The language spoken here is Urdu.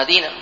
مدینہ